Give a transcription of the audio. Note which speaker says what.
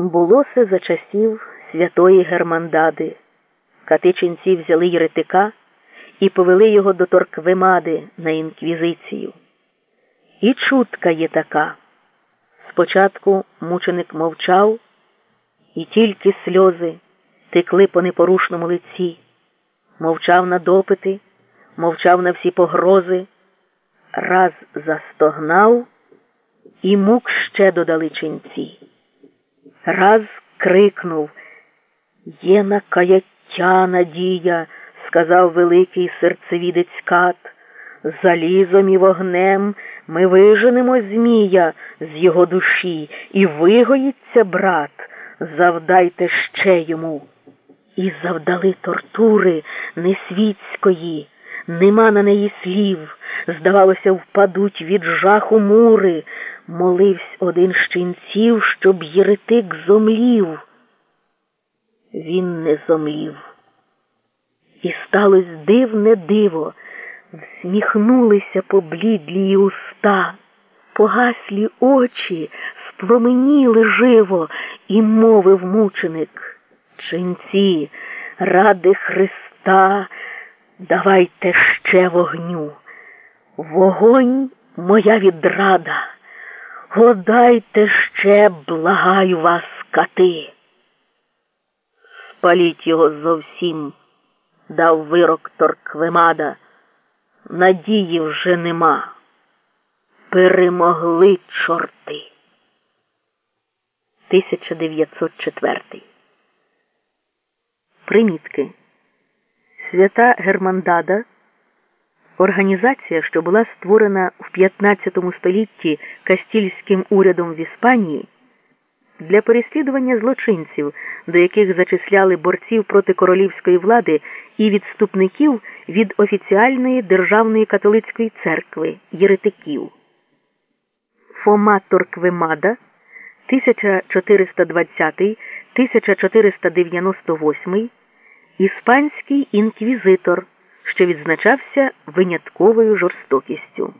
Speaker 1: Було це за часів святої Германдади. Катичинці взяли єретика і повели його до Торквемади на інквізицію. І чутка є така. Спочатку мученик мовчав, і тільки сльози текли по непорушному лиці, мовчав на допити, мовчав на всі погрози, раз застогнав, і мук ще додали ченці. Раз крикнув Є на каяття надія, сказав великий серцевідець кат. Залізом і вогнем ми виженемо Змія з його душі, і вигоїться брат, завдайте ще йому. І завдали тортури несвітської, нема на неї слів. Здавалося, впадуть від жаху мури. Моливсь один з ченців, щоб єретик зомлів. Він не зомлів. І сталось дивне диво, всміхнулися поблідлі уста, погаслі очі, спломеніли живо, і мовив мученик. Ченці, ради Христа, давайте ще вогню. Вогонь моя відрада. Годайте ще, благаю вас, кати. Спаліть його зовсім, дав вирок Торквемада. Надії вже нема. Перемогли чорти. 1904 Примітки. Свята Германдада Організація, що була створена в 15 столітті Кастільським урядом в Іспанії для переслідування злочинців, до яких зачисляли борців проти королівської влади і відступників від офіціальної державної католицької церкви єретиків. Фома Торквемада 1420-1498 іспанський інквізитор що відзначався винятковою жорстокістю.